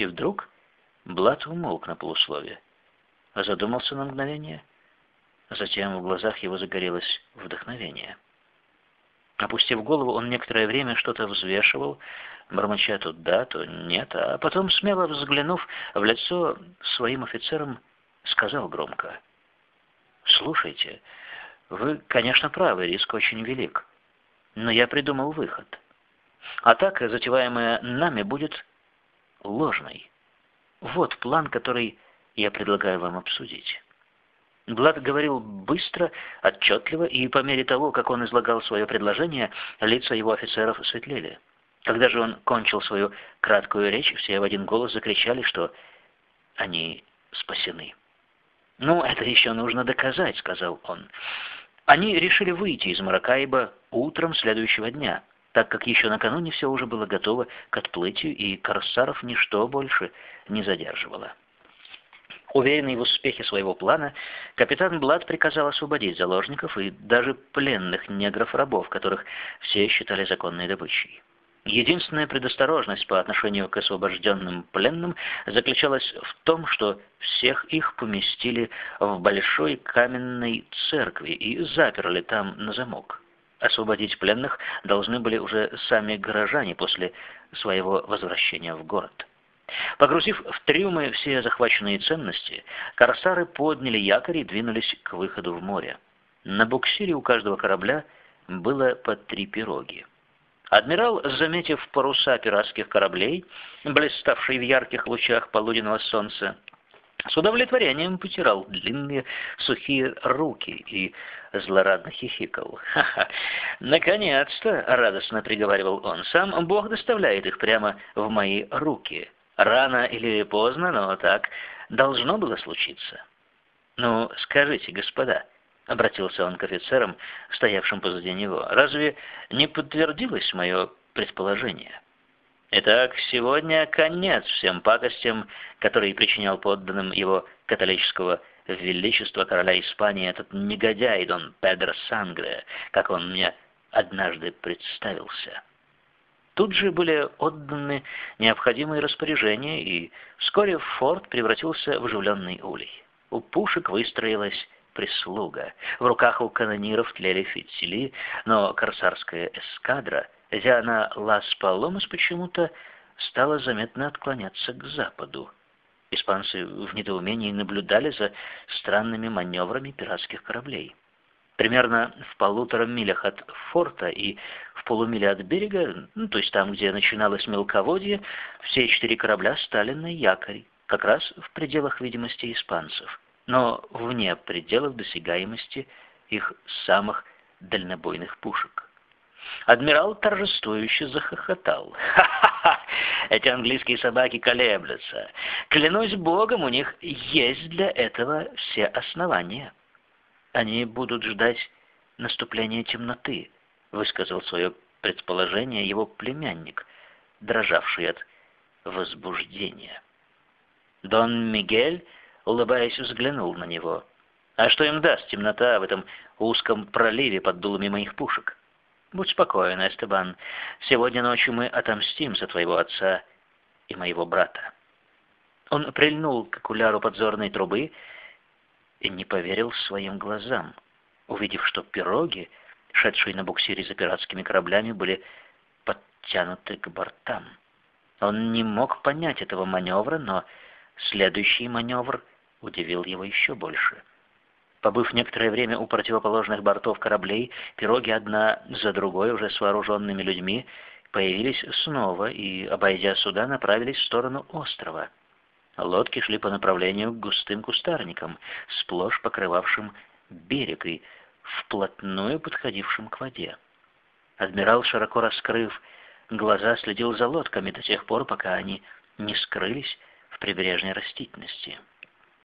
И вдруг Блад умолк на полусловие, задумался на мгновение, затем в глазах его загорелось вдохновение. Опустив голову, он некоторое время что-то взвешивал, бормоча то да, то нет, а потом, смело взглянув в лицо своим офицерам, сказал громко, «Слушайте, вы, конечно, правы, риск очень велик, но я придумал выход. Атака, затеваемая нами, будет ложной. Вот план, который я предлагаю вам обсудить». Блад говорил быстро, отчетливо, и по мере того, как он излагал свое предложение, лица его офицеров светлели. Когда же он кончил свою краткую речь, все в один голос закричали, что они спасены. «Ну, это еще нужно доказать», — сказал он. Они решили выйти из Маракайба утром следующего дня, так как еще накануне все уже было готово к отплытию, и корсаров ничто больше не задерживало. Уверенный в успехе своего плана, капитан Блад приказал освободить заложников и даже пленных негров-рабов, которых все считали законной добычей. Единственная предосторожность по отношению к освобожденным пленным заключалась в том, что всех их поместили в большой каменной церкви и заперли там на замок. Освободить пленных должны были уже сами горожане после своего возвращения в город. Погрузив в трюмы все захваченные ценности, корсары подняли якорь и двинулись к выходу в море. На буксире у каждого корабля было по три пироги. Адмирал, заметив паруса пиратских кораблей, блиставшие в ярких лучах полуденного солнца, с удовлетворением потирал длинные сухие руки и злорадно хихикал. «Ха-ха! Наконец-то!» — радостно приговаривал он. «Сам Бог доставляет их прямо в мои руки. Рано или поздно, но так должно было случиться». «Ну, скажите, господа», обратился он к офицерам, стоявшим позади него. «Разве не подтвердилось мое предположение?» Итак, сегодня конец всем пакостям, которые причинял подданным его католического величества короля Испании этот негодяй Дон Педро Сангре, как он мне однажды представился. Тут же были отданы необходимые распоряжения, и вскоре форт превратился в оживленный улей. У пушек выстроилась прислуга. В руках у канониров тлели фитили, но корсарская эскадра, идя на Лас-Паломас, почему-то стала заметно отклоняться к западу. Испанцы в недоумении наблюдали за странными маневрами пиратских кораблей. Примерно в полутора милях от форта и в полумиле от берега, ну, то есть там, где начиналось мелководье, все четыре корабля стали на якорь, как раз в пределах видимости испанцев но вне пределов досягаемости их самых дальнобойных пушек. Адмирал торжествующе захохотал. «Ха-ха-ха! Эти английские собаки колеблются. Клянусь богом, у них есть для этого все основания. Они будут ждать наступления темноты», — высказал свое предположение его племянник, дрожавший от возбуждения. Дон Мигель улыбаясь, взглянул на него. «А что им даст темнота в этом узком проливе под дулами моих пушек? Будь спокоен, Эстебан. Сегодня ночью мы отомстим за твоего отца и моего брата». Он прильнул к окуляру подзорной трубы и не поверил своим глазам, увидев, что пироги, шедшие на буксире за пиратскими кораблями, были подтянуты к бортам. Он не мог понять этого маневра, но следующий маневр удивил его еще больше. Побыв некоторое время у противоположных бортов кораблей, пироги одна за другой, уже с вооруженными людьми, появились снова и, обойдя суда, направились в сторону острова. Лодки шли по направлению к густым кустарникам, сплошь покрывавшим берег и вплотную подходившим к воде. Адмирал, широко раскрыв глаза, следил за лодками до тех пор, пока они не скрылись в прибрежной растительности.